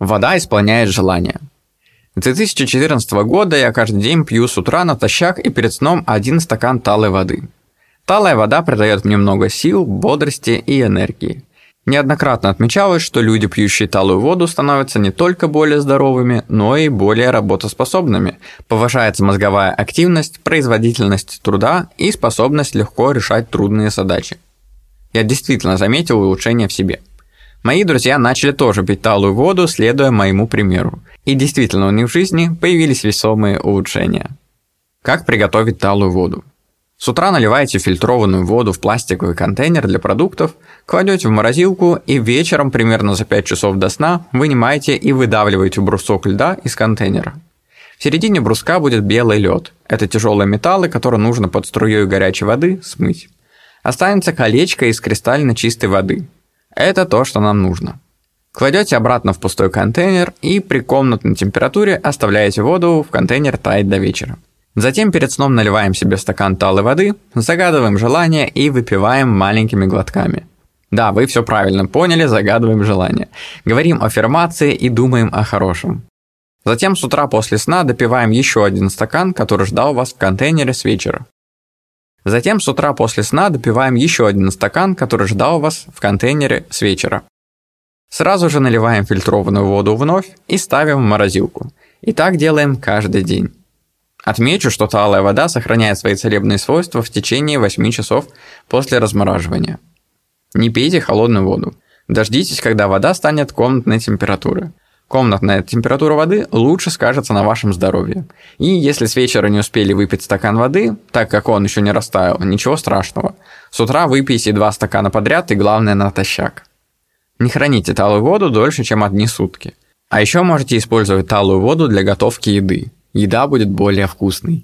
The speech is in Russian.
Вода исполняет желания. С 2014 года я каждый день пью с утра натощак и перед сном один стакан талой воды. Талая вода придает мне много сил, бодрости и энергии. Неоднократно отмечалось, что люди, пьющие талую воду, становятся не только более здоровыми, но и более работоспособными. Повышается мозговая активность, производительность труда и способность легко решать трудные задачи. Я действительно заметил улучшение в себе – Мои друзья начали тоже пить талую воду, следуя моему примеру. И действительно, у них в жизни появились весомые улучшения. Как приготовить талую воду? С утра наливаете фильтрованную воду в пластиковый контейнер для продуктов, кладете в морозилку и вечером примерно за 5 часов до сна вынимаете и выдавливаете брусок льда из контейнера. В середине бруска будет белый лед. Это тяжелые металлы, которые нужно под струей горячей воды смыть. Останется колечко из кристально чистой воды. Это то, что нам нужно. Кладете обратно в пустой контейнер и при комнатной температуре оставляете воду в контейнер таять до вечера. Затем перед сном наливаем себе стакан талой воды, загадываем желание и выпиваем маленькими глотками. Да, вы все правильно поняли, загадываем желание. Говорим аффирмации и думаем о хорошем. Затем с утра после сна допиваем еще один стакан, который ждал вас в контейнере с вечера. Затем с утра после сна допиваем еще один стакан, который ждал вас в контейнере с вечера. Сразу же наливаем фильтрованную воду вновь и ставим в морозилку. И так делаем каждый день. Отмечу, что талая вода сохраняет свои целебные свойства в течение 8 часов после размораживания. Не пейте холодную воду. Дождитесь, когда вода станет комнатной температуры. Комнатная температура воды лучше скажется на вашем здоровье. И если с вечера не успели выпить стакан воды, так как он еще не растаял, ничего страшного. С утра выпейте два стакана подряд и главное натощак. Не храните талую воду дольше, чем одни сутки. А еще можете использовать талую воду для готовки еды. Еда будет более вкусной.